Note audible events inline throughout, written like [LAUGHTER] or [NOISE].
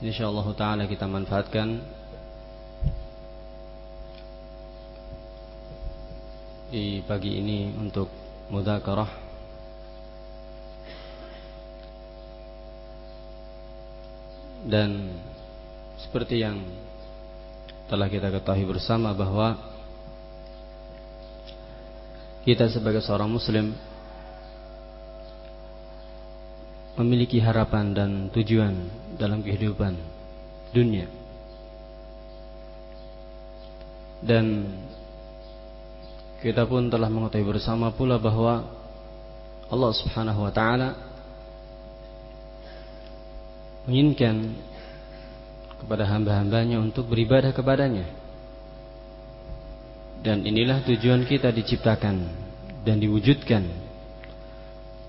InsyaAllah ta'ala kita manfaatkan. Di pagi ini untuk mudhakarah Dan seperti yang telah kita ketahui bersama bahwa Kita sebagai seorang muslim Memiliki harapan dan tujuan dalam kehidupan dunia. Dan kita pun telah mengetahui bersama pula bahwa Allah Subhanahu wa taala menginginkan kepada hamba-hambanya untuk beribadah kepadanya. Dan inilah tujuan kita diciptakan dan diwujudkan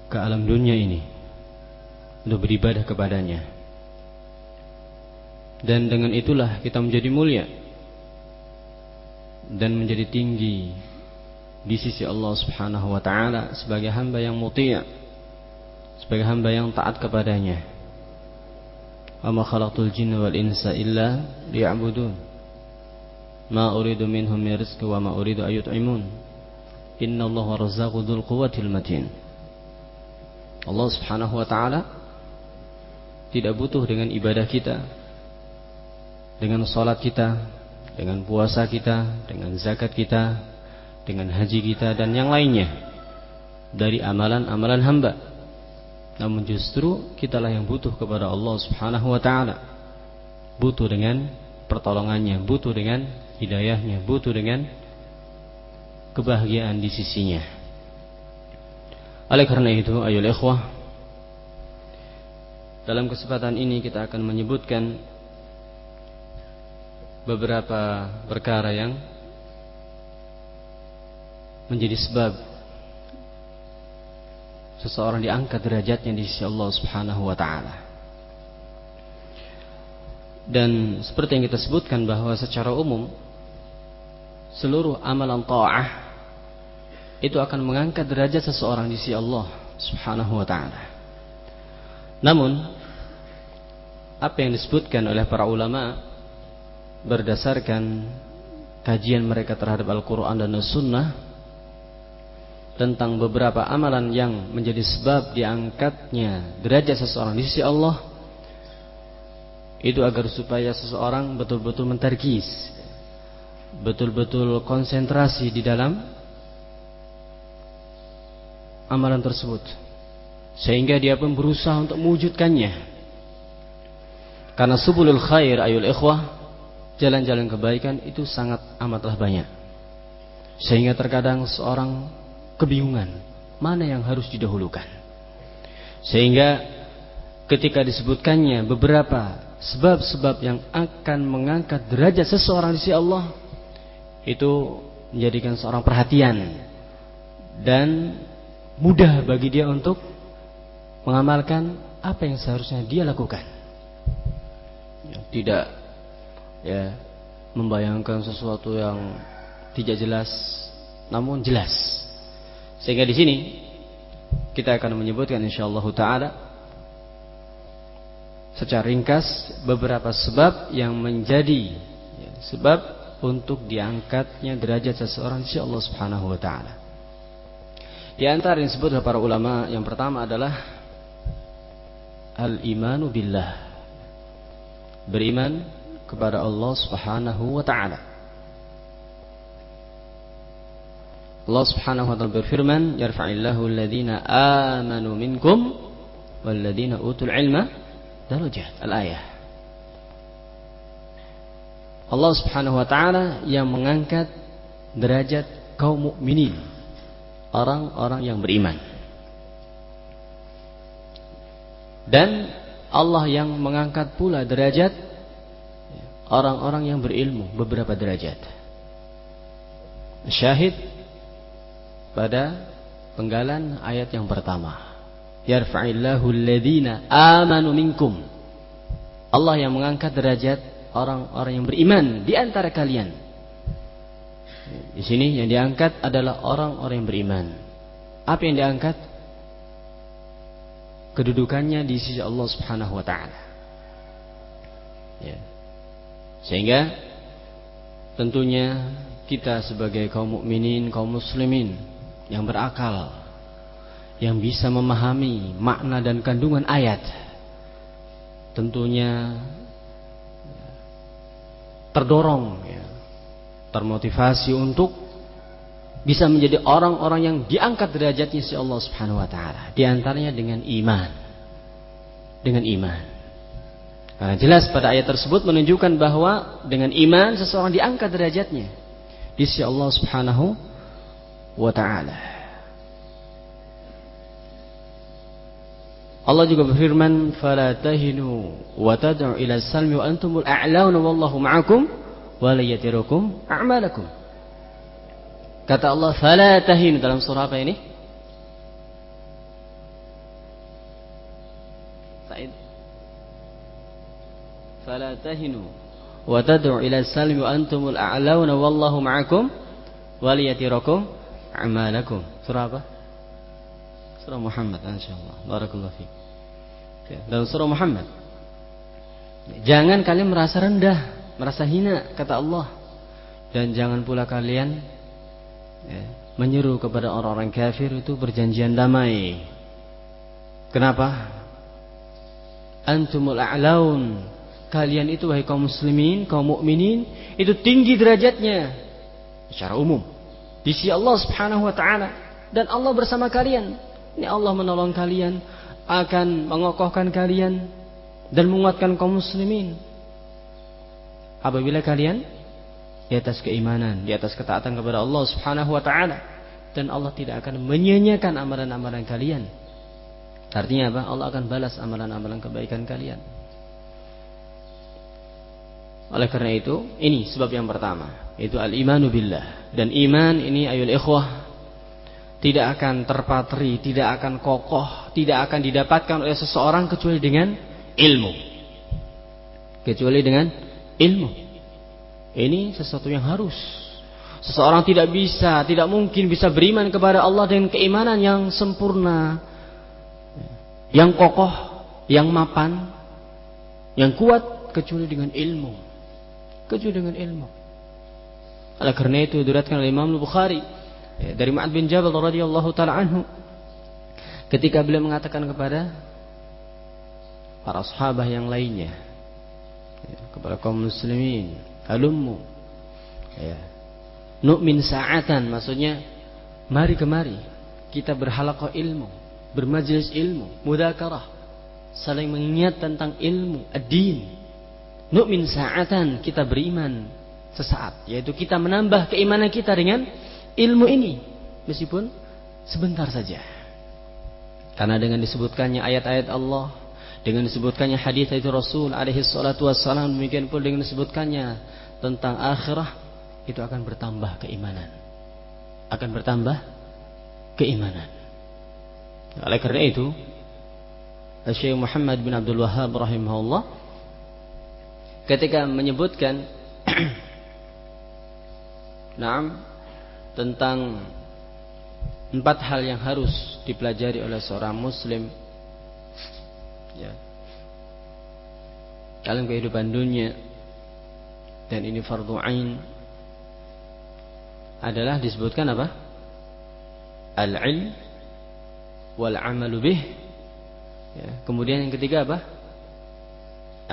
ke alam dunia ini untuk beribadah kepadanya dan dengan itulah kita menjadi mulia dan menjadi tinggi di sisi Allah Subhanahu wa taala sebagai hamba yang mutia sebagai hamba yang taat kepadanya. Ama khalaqtul jinna wal insa illa liya'budun. Ma uridu minhum min rizqi wa ma uridu ayut'imun inna Allah razzaqu dzul quwwatil matin. Allah Subhanahu wa taala tidak butuh dengan ibadah kita dengan sholat kita, dengan puasa kita, dengan zakat kita, dengan haji kita dan yang lainnya dari amalan-amalan hamba. Namun justru kitalah yang butuh kepada Allah Subhanahu wa taala. Butuh dengan pertolongannya, butuh dengan hidayahnya, butuh dengan kebahagiaan di sisinya. Oleh karena itu, ayo ikhwah, dalam kesempatan ini kita akan menyebutkan beberapa perkara yang menjadi sebab seseorang diangkat derajatnya di sisi Allah Subhanahu wa taala. Dan seperti yang kita sebutkan bahwa secara umum seluruh amalan ta'ah itu akan mengangkat derajat seseorang di sisi Allah Subhanahu wa taala. Namun apa yang disebutkan oleh para ulama berdasarkan kajian mereka terhadap Al-Quran dan As-Sunnah tentang beberapa amalan yang menjadi sebab diangkatnya derajat seseorang di sisi Allah itu agar supaya seseorang betul-betul menterkis betul-betul konsentrasi di dalam amalan tersebut. Sehingga dia pun berusaha untuk mewujudkannya. Karena subulul khair ayul ikhwah jalan-jalan kebaikan itu sangat amatlah banyak. Sehingga terkadang seorang kebingungan mana yang harus didahulukan. Sehingga ketika disebutkannya beberapa sebab-sebab yang akan mengangkat derajat seseorang di sisi Allah itu menjadikan seorang perhatian dan mudah bagi dia untuk mengamalkan apa yang seharusnya dia lakukan. Tidak ya membayangkan sesuatu yang tidak jelas namun jelas sehingga di sini kita akan menyebutkan insyaallah taala secara ringkas beberapa sebab yang menjadi ya, sebab untuk diangkatnya derajat seseorang di Allah Subhanahu wa taala. Di antara yang disebut oleh para ulama yang pertama adalah al-imanu billah. Beriman kepada Allah Subhanahu wa taala. Allah Subhanahu wa taala berfirman, "Yarfa'illahu alladhina amanu minkum walladhina utul ilma darajat." Al-ayah. Allah Subhanahu wa taala yang mengangkat derajat kaum mukminin, orang-orang yang beriman. Dan Allah yang mengangkat pula derajat orang-orang yang berilmu beberapa derajat. Syahid pada penggalan ayat yang pertama. Yarfa'illahu alladhina amanu minkum. Allah yang mengangkat derajat orang-orang yang beriman di antara kalian. Di sini yang diangkat adalah orang-orang yang beriman. Apa yang diangkat? Kedudukannya di sisi Allah Subhanahu wa taala. Ya. Sehingga tentunya kita sebagai kaum mukminin, kaum muslimin yang berakal, yang bisa memahami makna dan kandungan ayat, tentunya terdorong, ya, termotivasi untuk bisa menjadi orang-orang yang diangkat derajatnya si Allah Subhanahu wa taala, di antaranya dengan iman. Dengan iman. Karena jelas pada ayat tersebut menunjukkan bahwa dengan iman seseorang diangkat derajatnya di sisi Allah Subhanahu wa taala. Allah juga berfirman, "Fala tahinu wa tad'u ila salmi wa antumul a'launa wallahu ma'akum wa la yatirukum a'malakum." Kata Allah, "Fala tahinu" dalam surah apa ini? "Fala tahinu wa tad'u ila salmi wa antumul a'launa wallahu ma'akum wa la yatirukum a'malakum." Surah apa? Surah Muhammad insyaallah. Barakallahu fiik. Ya, dalam surah Muhammad. Jangan kalian merasa rendah, merasa hina kata Allah. Dan jangan pula kalian ya, menyeru kepada orang-orang kafir itu berjanjian damai. Kenapa? Antumul a'laun. Kalian itu wahai kaum muslimin, kaum mukminin itu tinggi derajatnya secara umum di sisi Allah Subhanahu wa taala dan Allah bersama kalian. Ini Allah menolong kalian akan mengokohkan kalian dan menguatkan kaum muslimin. Apabila kalian di atas keimanan, di atas ketaatan kepada Allah Subhanahu wa taala dan Allah tidak akan menyia-nyiakan amalan-amalan kalian. Artinya apa? Allah akan balas amalan-amalan kebaikan kalian. Oleh karena itu, ini sebab yang pertama, itu al-imanu billah. Dan iman ini ayul ikhwah tidak akan terpatri, tidak akan kokoh, tidak akan didapatkan oleh seseorang kecuali dengan ilmu. Kecuali dengan ilmu. Ini sesuatu yang harus. Seseorang tidak bisa, tidak mungkin bisa beriman kepada Allah dengan keimanan yang sempurna, yang kokoh, yang mapan, yang kuat kecuali dengan ilmu. Kecuali dengan ilmu. Oleh karena itu diriwayatkan oleh Imam Bukhari ya, dari Ma'ad bin Jabal radhiyallahu taala anhu ketika beliau mengatakan kepada para sahabat yang lainnya ya, kepada kaum muslimin halummu ya nu'min sa'atan maksudnya mari kemari kita berhalaqah ilmu bermajlis ilmu mudakarah saling mengingat tentang ilmu ad-din nu'min sa'atan kita beriman sesaat yaitu kita menambah keimanan kita dengan ilmu ini meskipun sebentar saja. Karena dengan disebutkannya ayat-ayat Allah, dengan disebutkannya hadis itu Rasul alaihi salatu wassalam, demikian pula dengan disebutkannya tentang akhirah, itu akan bertambah keimanan. Akan bertambah keimanan. Oleh karena itu, Syekh Muhammad bin Abdul Wahab rahimahullah ketika menyebutkan [CLEARS THROAT] Naam tentang empat hal yang harus dipelajari oleh seorang muslim. Ya. Dalam kehidupan dunia dan ini fardu ain adalah disebutkan apa? Al-ilm wal amalu bih. Ya. kemudian yang ketiga apa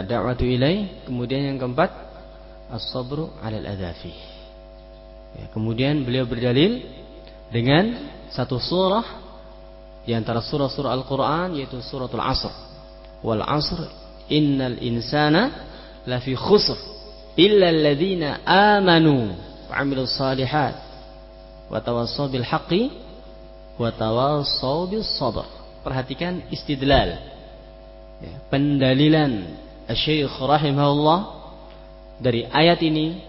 ad-da'watu ilai kemudian yang keempat as-sabru 'ala al-adzafi Ya, kemudian beliau berdalil dengan satu surah di antara surah-surah Al-Qur'an yaitu suratul Asr. Wal 'asr innal insana lafi khusr illa alladhina amanu wa 'amilus salihat wa tawassaw bil haqqi wa tawassaw bis sabr. Perhatikan istidlal. ya, pendalilan Syekh rahimahullah dari ayat ini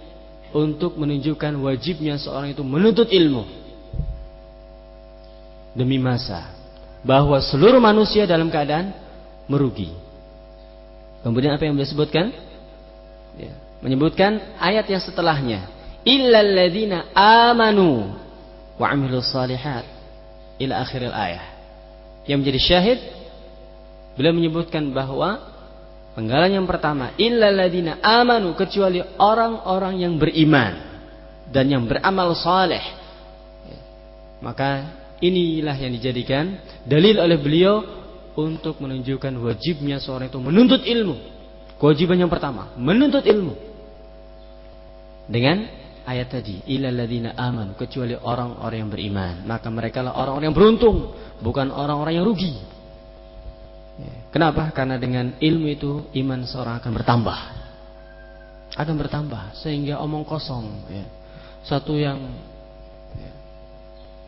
untuk menunjukkan wajibnya seorang itu menuntut ilmu demi masa bahwa seluruh manusia dalam keadaan merugi. Kemudian apa yang beliau sebutkan? Ya, menyebutkan ayat yang setelahnya, illal ladzina amanu wa amilus salihat ila akhir ayat. Yang menjadi syahid beliau menyebutkan bahwa penggalan yang pertama, illal ladzina amanu kecuali orang-orang yang beriman dan yang beramal saleh. Ya, maka inilah yang dijadikan dalil oleh beliau untuk menunjukkan wajibnya seorang itu menuntut ilmu. Kewajiban yang pertama, menuntut ilmu. Dengan ayat tadi, ilal ladzina aman, kecuali orang-orang yang beriman. Maka mereka lah orang-orang yang beruntung, bukan orang-orang yang rugi. Ya. Kenapa? Karena dengan ilmu itu iman seorang akan bertambah. Akan bertambah sehingga omong kosong ya. Satu yang ya,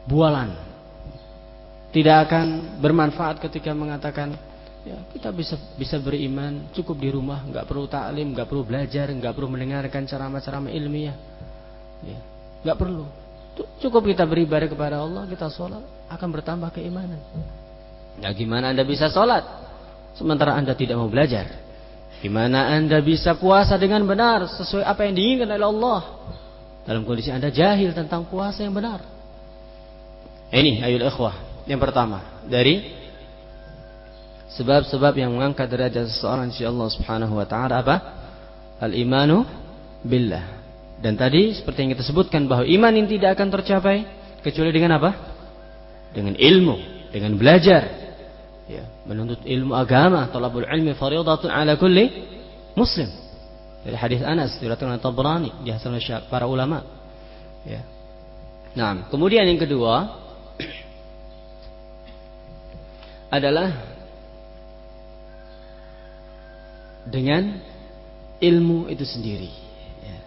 bualan tidak akan bermanfaat ketika mengatakan ya kita bisa bisa beriman cukup di rumah nggak perlu taklim nggak perlu belajar nggak perlu mendengarkan ceramah-ceramah ilmiah ya nggak perlu cukup kita beribadah kepada Allah kita sholat akan bertambah keimanan ya gimana anda bisa sholat sementara anda tidak mau belajar gimana anda bisa puasa dengan benar sesuai apa yang diinginkan oleh Allah dalam kondisi anda jahil tentang puasa yang benar ini ayul ikhwah yang pertama dari sebab-sebab yang mengangkat derajat seseorang di Allah Subhanahu wa taala apa? Al-imanu billah. Dan tadi seperti yang kita sebutkan bahwa iman ini tidak akan tercapai kecuali dengan apa? Dengan ilmu, dengan belajar. Ya, menuntut ilmu agama, talabul ilmi fardhatun ala kulli muslim. Dari hadis Anas diriwayatkan oleh Tabrani, dihasankan para ulama. Ya. Nah, kemudian yang kedua, [CLEARS THROAT] adalah dengan ilmu itu sendiri. Ya.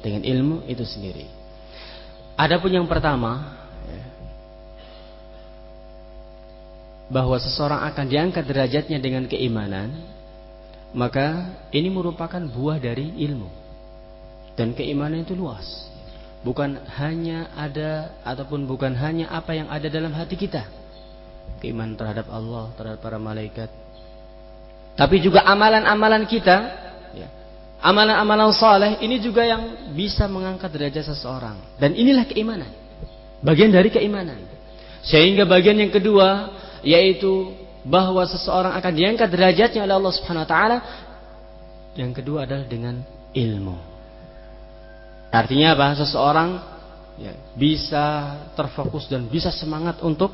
Dengan ilmu itu sendiri. Adapun yang pertama, ya, bahwa seseorang akan diangkat derajatnya dengan keimanan, maka ini merupakan buah dari ilmu. Dan keimanan itu luas. Bukan hanya ada ataupun bukan hanya apa yang ada dalam hati kita keimanan terhadap Allah, terhadap para malaikat. Tapi juga amalan-amalan kita, ya, amalan-amalan saleh ini juga yang bisa mengangkat derajat seseorang. Dan inilah keimanan. Bagian dari keimanan. Sehingga bagian yang kedua yaitu bahwa seseorang akan diangkat derajatnya oleh Allah Subhanahu wa taala. Yang kedua adalah dengan ilmu. Artinya apa? Seseorang ya, bisa terfokus dan bisa semangat untuk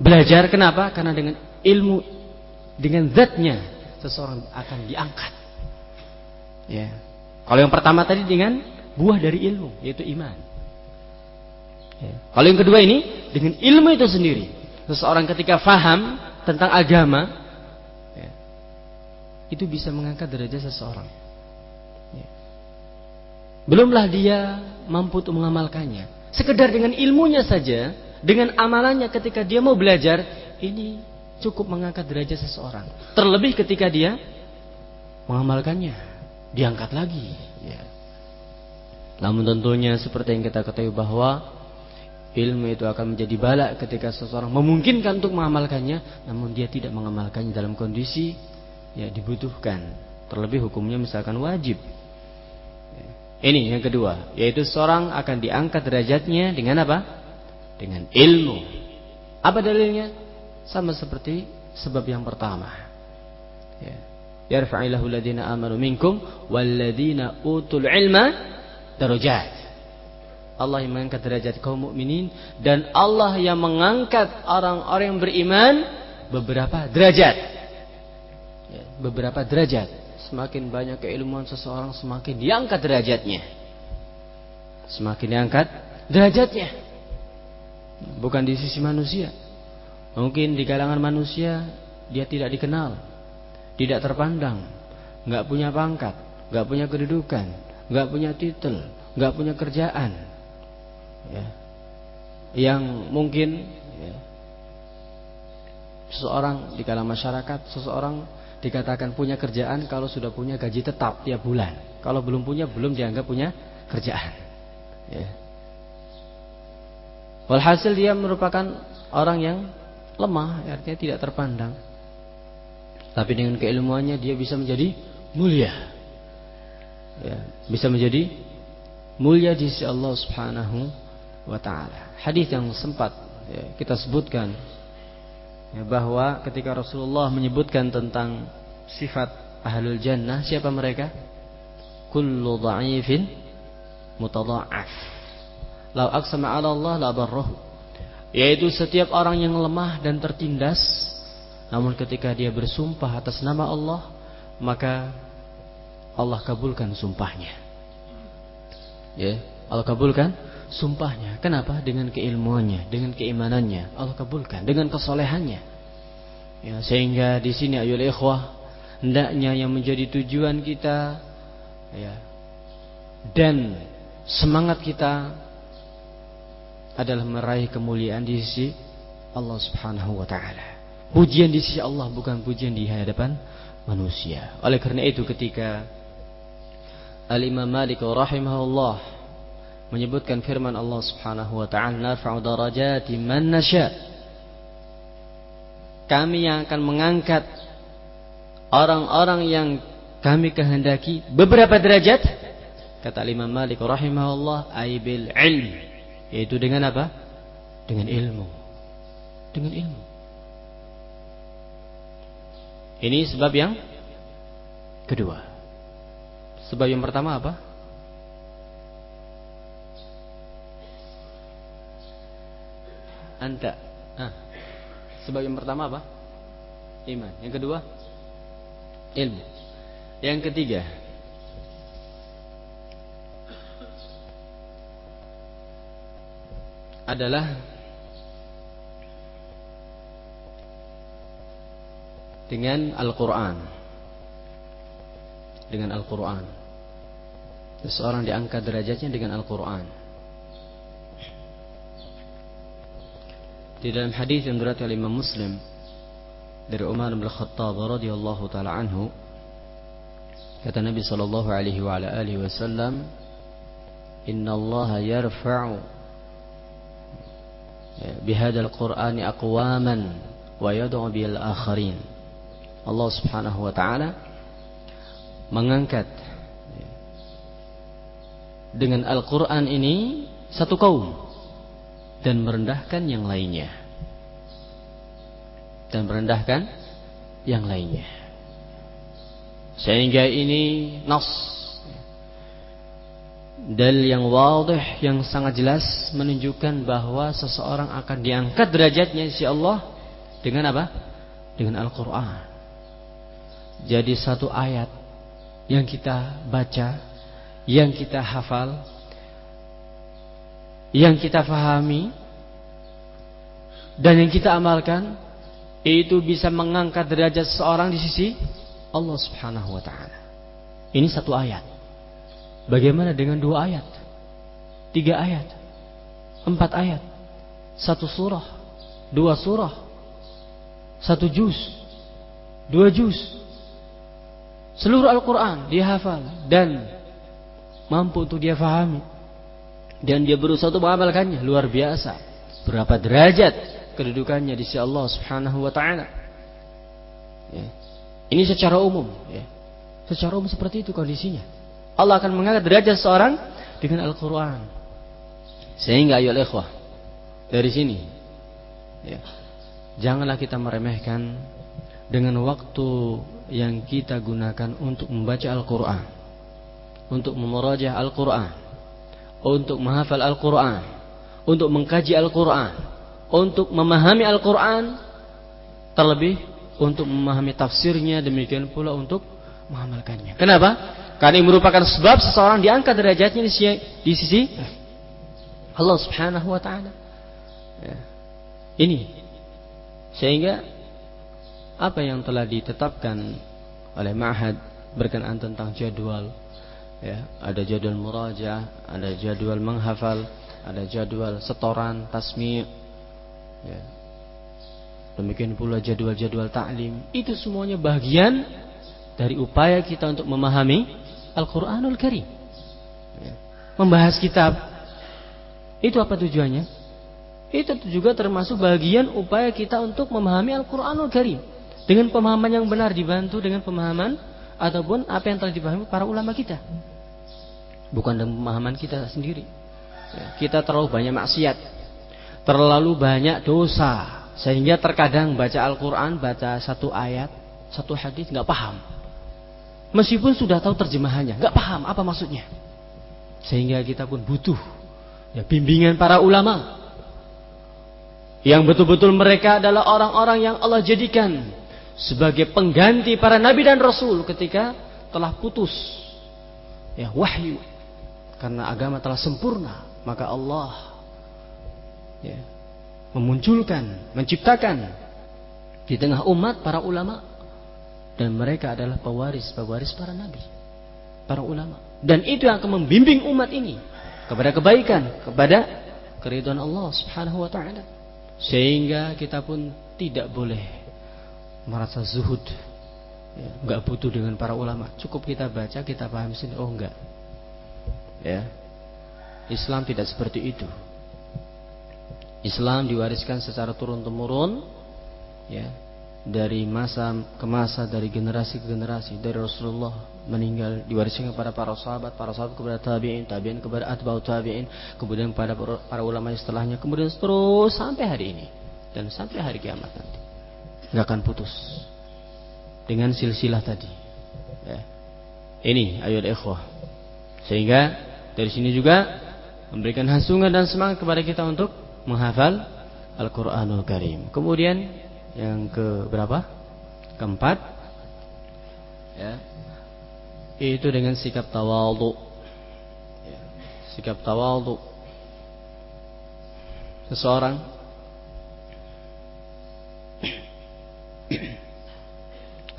Belajar kenapa? Karena dengan ilmu dengan zatnya seseorang akan diangkat. Ya. Kalau yang pertama tadi dengan buah dari ilmu yaitu iman. Ya. Kalau yang kedua ini dengan ilmu itu sendiri. Seseorang ketika faham tentang agama ya, itu bisa mengangkat derajat seseorang. Ya. Belumlah dia mampu untuk mengamalkannya. Sekedar dengan ilmunya saja dengan amalannya ketika dia mau belajar, ini cukup mengangkat derajat seseorang. Terlebih ketika dia mengamalkannya, diangkat lagi. Ya. Namun tentunya seperti yang kita ketahui bahwa ilmu itu akan menjadi balak ketika seseorang memungkinkan untuk mengamalkannya, namun dia tidak mengamalkannya dalam kondisi ya dibutuhkan. Terlebih hukumnya misalkan wajib. Ini yang kedua, yaitu seorang akan diangkat derajatnya dengan apa? dengan ilmu. Apa dalilnya? Sama seperti sebab yang pertama. Ya. Amanu minkum utul ilma darajat. Allah yang mengangkat derajat kaum mukminin dan Allah yang mengangkat orang-orang yang beriman beberapa derajat. Ya, beberapa derajat. Semakin banyak keilmuan seseorang semakin diangkat derajatnya. Semakin diangkat derajatnya bukan di sisi manusia. Mungkin di kalangan manusia dia tidak dikenal, tidak terpandang, nggak punya pangkat, nggak punya kedudukan, nggak punya titel, nggak punya kerjaan, ya. yang mungkin ya, Seseorang di kalangan masyarakat, seseorang dikatakan punya kerjaan kalau sudah punya gaji tetap tiap bulan. Kalau belum punya, belum dianggap punya kerjaan. Ya. Walhasil dia merupakan orang yang lemah, artinya tidak terpandang. Tapi dengan keilmuannya dia bisa menjadi mulia. Ya, bisa menjadi mulia di sisi Allah Subhanahu wa taala. Hadis yang sempat ya, kita sebutkan ya, bahwa ketika Rasulullah menyebutkan tentang sifat ahlul jannah siapa mereka? Kullu dha'ifin mutadha'af. Lau aqsama 'ala Allah la barrahu yaitu setiap orang yang lemah dan tertindas namun ketika dia bersumpah atas nama Allah maka Allah kabulkan sumpahnya. Ya Allah kabulkan sumpahnya. Kenapa? Dengan keilmuannya, dengan keimanannya. Allah kabulkan dengan kesolehannya. Ya, sehingga di sini ayol ikhwah hendaknya yang menjadi tujuan kita ya dan semangat kita adalah meraih kemuliaan di sisi Allah Subhanahu wa taala. Pujian di sisi Allah bukan pujian di hadapan manusia. Oleh karena itu ketika Al-Imam Malik rahimahullah menyebutkan firman Allah Subhanahu wa taala narfa'u darajati man nasya kami yang akan mengangkat orang-orang yang kami kehendaki beberapa derajat kata Imam Malik rahimahullah aibil ilm. Yaitu dengan apa? Dengan ilmu. Dengan ilmu. Ini sebab yang kedua. Sebab yang pertama apa anta. Sebab yang pertama apa? Iman. Yang kedua? Ilmu. Yang ketiga? adalah dengan Al-Quran dengan Al-Quran seseorang diangkat derajatnya dengan Al-Quran Di dalam hadis yang diriwayatkan oleh Imam Muslim dari Umar bin Khattab radhiyallahu taala anhu kata Nabi sallallahu alaihi wa ala alihi wasallam inna Allah yarfa'u bihadzal qur'ani aqwaman wa yad'u bil akharin. Allah Subhanahu wa taala mengangkat dengan Al-Qur'an ini satu kaum dan merendahkan yang lainnya dan merendahkan yang lainnya sehingga ini nas dal yang wadih yang sangat jelas menunjukkan bahwa seseorang akan diangkat derajatnya si Allah dengan apa? Dengan Al-Qur'an. Jadi satu ayat yang kita baca, yang kita hafal yang kita fahami dan yang kita amalkan itu bisa mengangkat derajat seorang di sisi Allah Subhanahu wa taala. Ini satu ayat. Bagaimana dengan dua ayat? Tiga ayat? Empat ayat? Satu surah? Dua surah? Satu juz? Dua juz? Seluruh Al-Quran dia hafal dan mampu untuk dia fahami dan dia berusaha untuk mengamalkannya luar biasa berapa derajat kedudukannya di sisi Allah Subhanahu wa taala ya. ini secara umum ya. secara umum seperti itu kondisinya Allah akan mengangkat derajat seorang dengan Al-Qur'an sehingga ayo ikhwah dari sini ya. janganlah kita meremehkan dengan waktu yang kita gunakan untuk membaca Al-Qur'an untuk memerajah Al-Qur'an untuk menghafal Al-Quran, untuk mengkaji Al-Quran, untuk memahami Al-Quran, terlebih untuk memahami tafsirnya, demikian pula untuk mengamalkannya. Kenapa? Karena ini merupakan sebab seseorang diangkat derajatnya di sisi, di sisi Allah Subhanahu wa taala. Ya. Ini sehingga apa yang telah ditetapkan oleh Ma'had berkenaan tentang jadwal ya ada jadwal muraja ada jadwal menghafal ada jadwal setoran tasmi ya demikian pula jadwal-jadwal taklim. Itu semuanya bagian dari upaya kita untuk memahami Al-Quranul Karim. Ya. Membahas kitab. Itu apa tujuannya? Itu juga termasuk bagian upaya kita untuk memahami Al-Quranul Karim. Dengan pemahaman yang benar dibantu dengan pemahaman ataupun apa yang telah dipahami para ulama kita. Bukan dengan pemahaman kita sendiri. Ya, kita terlalu banyak maksiat. Terlalu banyak dosa. Sehingga terkadang baca Al-Quran, baca satu ayat, satu hadis nggak paham. Meskipun sudah tahu terjemahannya, nggak paham apa maksudnya. Sehingga kita pun butuh ya, bimbingan para ulama. Yang betul-betul mereka adalah orang-orang yang Allah jadikan sebagai pengganti para nabi dan rasul ketika telah putus ya wahyu karena agama telah sempurna maka Allah ya, memunculkan menciptakan di tengah umat para ulama dan mereka adalah pewaris-pewaris para nabi, para ulama. Dan itu yang akan membimbing umat ini kepada kebaikan, kepada keridhaan Allah Subhanahu wa taala. Sehingga kita pun tidak boleh merasa zuhud. Ya, enggak butuh dengan para ulama. Cukup kita baca, kita paham sini. Oh enggak. Ya. Islam tidak seperti itu. Islam diwariskan secara turun temurun ya dari masa ke masa, dari generasi ke generasi, dari Rasulullah meninggal diwariskan kepada para sahabat, para sahabat kepada tabi'in, tabi'in kepada atba'ut tabi'in, kemudian kepada para ulama setelahnya, kemudian terus sampai hari ini dan sampai hari kiamat nanti. Nggak akan putus dengan silsilah tadi. Ya. Ini ayat ikhwah. Sehingga dari sini juga memberikan hasungan dan semangat kepada kita untuk menghafal Al-Qur'anul Karim. Kemudian yang ke berapa? Keempat. Ya. Itu dengan sikap tawadhu. Ya. Sikap tawadhu. Seseorang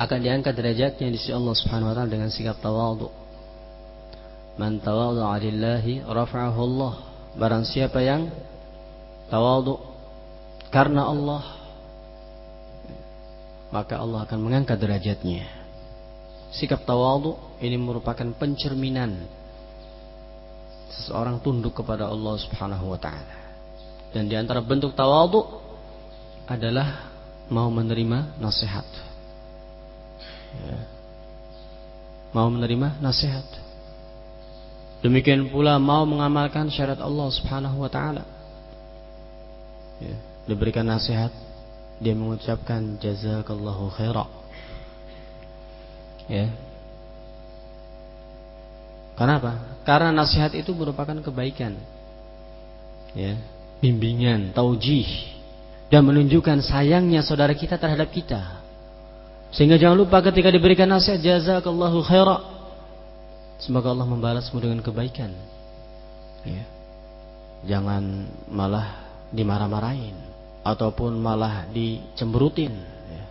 akan diangkat derajatnya di sisi Allah Subhanahu wa taala dengan sikap tawadhu. Man tawadhu'a lillahi rafa'ahu Allah. Barang siapa yang tawadhu karena Allah maka Allah akan mengangkat derajatnya. Sikap tawadhu ini merupakan pencerminan seseorang tunduk kepada Allah Subhanahu wa taala. Dan di antara bentuk tawadhu adalah mau menerima nasihat. Ya. Mau menerima nasihat. Demikian pula mau mengamalkan syariat Allah Subhanahu wa taala. Ya. Diberikan nasihat dia mengucapkan jazakallahu khaira. Ya. Kenapa? Karena nasihat itu merupakan kebaikan. Ya, bimbingan, taujih dan menunjukkan sayangnya saudara kita terhadap kita. Sehingga jangan lupa ketika diberikan nasihat jazakallahu khaira. Semoga Allah membalasmu dengan kebaikan. Ya. Jangan malah dimarah-marahin ataupun malah dicemberutin ya.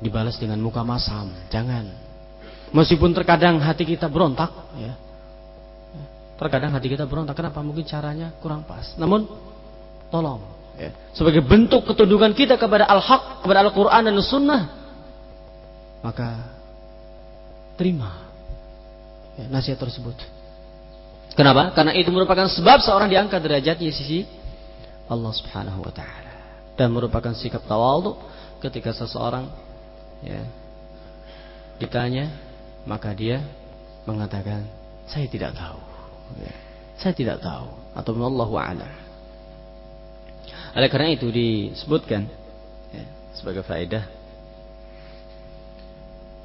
dibalas dengan muka masam jangan meskipun terkadang hati kita berontak ya terkadang hati kita berontak kenapa mungkin caranya kurang pas namun tolong ya. sebagai bentuk ketundukan kita kepada al-haq kepada Al-Quran dan Sunnah maka terima ya, nasihat tersebut. Kenapa? Karena itu merupakan sebab seorang diangkat derajatnya sisi Allah Subhanahu wa taala. Dan merupakan sikap tawadhu ketika seseorang ya ditanya maka dia mengatakan saya tidak tahu. Ya, saya tidak tahu. Atau Allah a'lam oleh karena itu disebutkan ya, sebagai faedah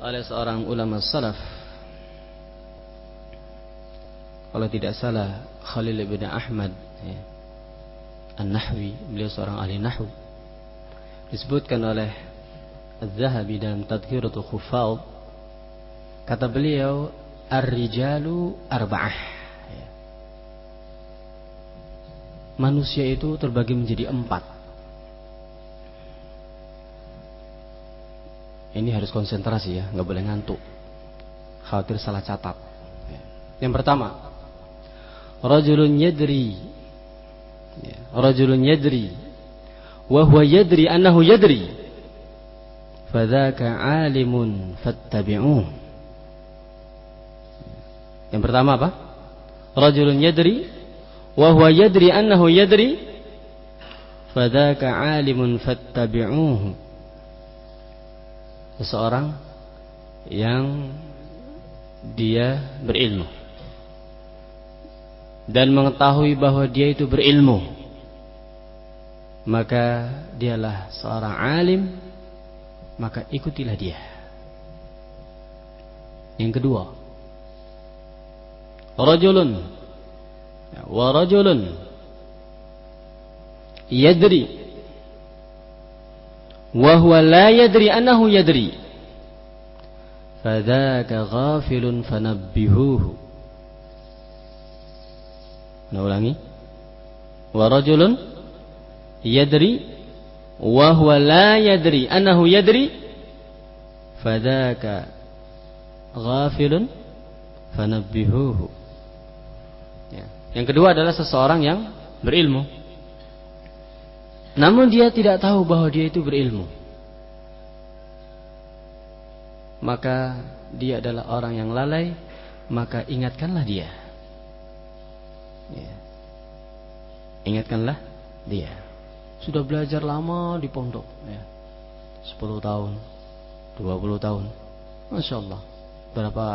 oleh seorang ulama salaf kalau tidak salah Khalil bin Ahmad ya, An-Nahwi beliau seorang ahli nahwu disebutkan oleh Az-Zahabi dalam Tadhkiratul Khuffaz kata beliau ar-rijalu arba'ah ya. Manusia itu terbagi menjadi empat. Ini harus konsentrasi ya nggak boleh ngantuk. Khawatir salah catat. Ya. yang pertama rajulun yadri. Ya. rajulun yadri. Wa huwa yadri annahu yadri. Fadzaka alimun fattabi'uh yang pertama apa? Rajulun yadri wa huwa yadri annahu yadri fadzaka alimun fattabi'uh seseorang yang dia berilmu dan mengetahui bahwa dia itu berilmu maka dialah seorang alim maka ikutilah dia. Yang kedua rajulun wa rajulun yadri wa huwa la yadri annahu yadri fadzaka ghafilun fanabbihuhu Nah ulangi wa rajulun yadri wa huwa la yadri annahu yadri fadzaka ghafilun fanabbihuhu ya. Yang kedua adalah seseorang yang berilmu. Namun dia tidak tahu bahwa dia itu berilmu. Maka dia adalah orang yang lalai maka ingatkanlah dia. Ya. ingatkanlah dia. Sudah belajar lama di pondok ya. 10 tahun 20 tahun. Masya Allah. Berapa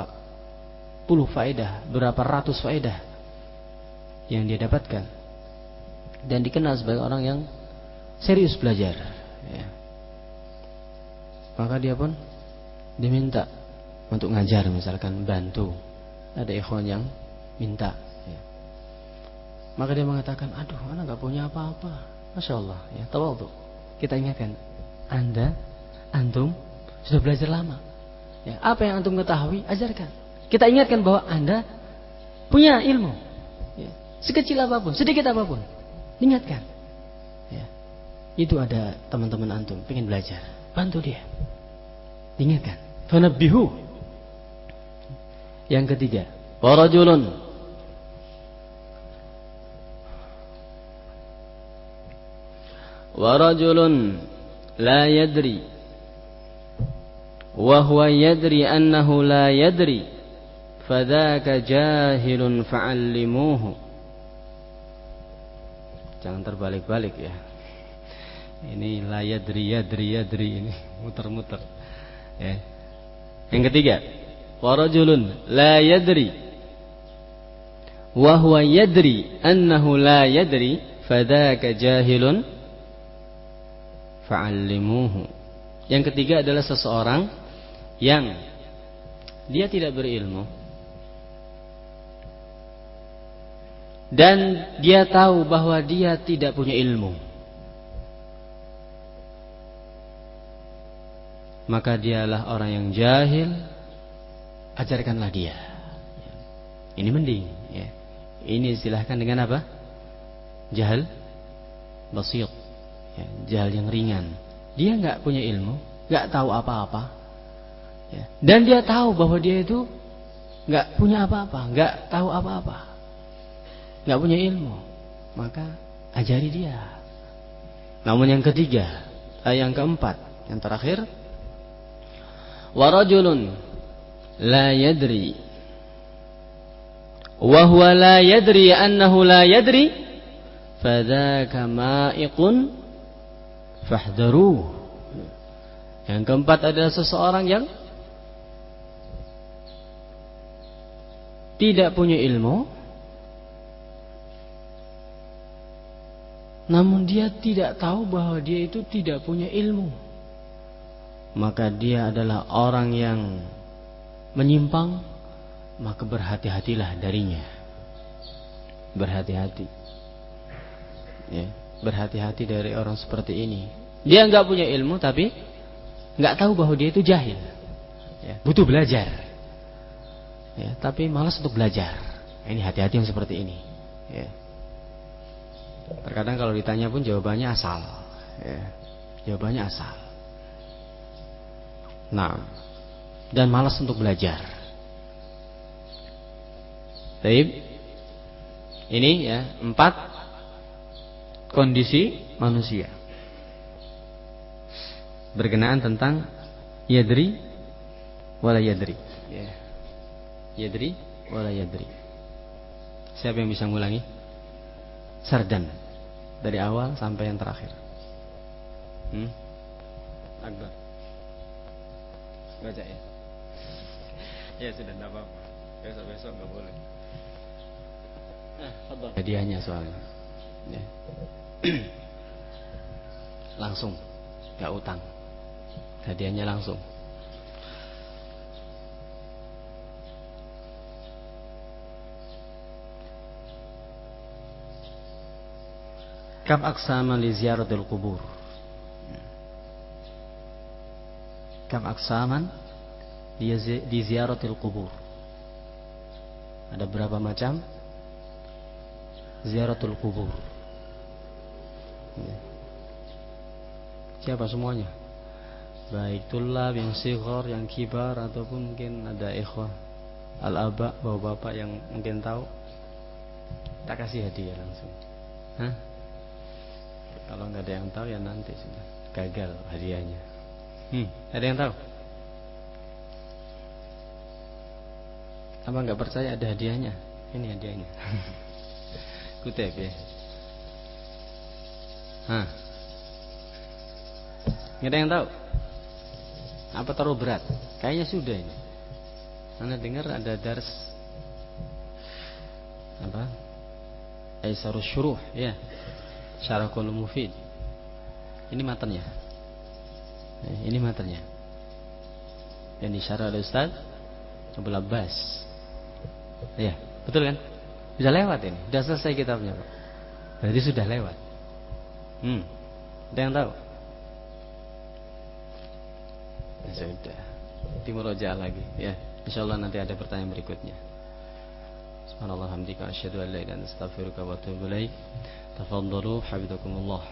puluh faedah berapa ratus faedah yang dia dapatkan. Dan dikenal sebagai orang yang serius belajar ya. maka dia pun diminta untuk ngajar misalkan bantu. Ada ikhwan yang minta ya. maka dia mengatakan aduh anak nggak punya apa-apa. Masya Allah ya. Tuh kita ingatkan anda antum sudah belajar lama. Ya, apa yang antum ketahui ajarkan. Kita ingatkan bahwa anda punya ilmu sekecil apapun sedikit apapun ingatkan ya, itu ada teman-teman antum pengen belajar bantu dia ingatkan fanabbihu yang ketiga warajulun ورجل لا يدري وهو يدري أنه لا يدري فذاك جاهل فعلموه jangan terbalik-balik ya. Ini la yadri yadri ini. Muter-muter. Ya. Yang ketiga. Warajulun la yadri. Wa yadri annahu la yadri fadzaka jahilun fa'allimuhu. Yang ketiga adalah seseorang yang dia tidak berilmu dan dia tahu bahwa dia tidak punya ilmu. Maka dialah orang yang jahil, ajarkanlah dia. Ini mending, ya. Ini silahkan dengan apa? Jahil basit ya, jahil yang ringan. Dia nggak punya ilmu, nggak tahu apa-apa, ya. dan dia tahu bahwa dia itu nggak punya apa-apa, nggak tahu apa-apa, nggak punya ilmu, maka ajari dia. Namun yang ketiga, eh, yang keempat, yang terakhir, warajulun la yadri wa huwa la yadri annahu la yadri fadzaka ma'iqun Fahdaru. Yang keempat adalah seseorang yang tidak punya ilmu namun dia tidak tahu bahwa dia itu tidak punya ilmu maka dia adalah orang yang menyimpang maka berhati-hatilah darinya berhati-hati ya berhati-hati dari orang seperti ini. Dia nggak punya ilmu tapi nggak tahu bahwa dia itu jahil. Ya, butuh belajar. Ya, tapi malas untuk belajar. Ini hati-hati yang seperti ini. Ya. Terkadang kalau ditanya pun jawabannya asal. Ya. Jawabannya asal. Nah, dan malas untuk belajar. Baik. Ini ya empat kondisi manusia. berkenaan tentang yadri wala yadri. Ya. Yadri wala yadri. Siapa yang bisa ngulangi? Sardan dari awal sampai yang terakhir. Hmm? Akbar. Baca ya. ya sudah tidak apa-apa. Besok-besok nggak boleh. Nah, hadiahnya soalnya. Ya. [CLEARS THROAT] langsung, nggak utang. Hadiahnya langsung. Kam aksama li ziyaratil kubur Kam aksaman di ziyaratil kubur Ada berapa macam? Ziaratul kubur Siapa semuanya? Baik tulab yang sighar Yang kibar Ataupun mungkin ada ikhwah Al-aba Bapak-bapak yang mungkin tahu. Tak kasih hadiah langsung. Hah? Kalau nggak ada yang tahu ya nanti sudah gagal hadiahnya. Hmm, ada yang tahu? Apa nggak percaya ada hadiahnya? Ini hadiahnya. [LAUGHS] Kutip ya. Hah? Nggak ada yang tahu? Apa terlalu berat? Kayaknya sudah ini. Anda dengar ada dars apa? Aisarus syuruh ya Syarah Qulul Mufid. Ini matanya. Eh, ini matanya. Yang disyarah oleh Ustaz Abdul Abbas. Iya, betul kan? Sudah lewat ini. Sudah selesai kitabnya, Pak. Berarti sudah lewat. Hmm. Ada yang tahu? Ya, sudah. Timur Roja lagi. Ya, insyaallah nanti ada pertanyaan berikutnya. سبحان الله حمدك أشهد أن لا إله إلا أنت أستغفرك وأتوب إليك تفضلوا حفظكم الله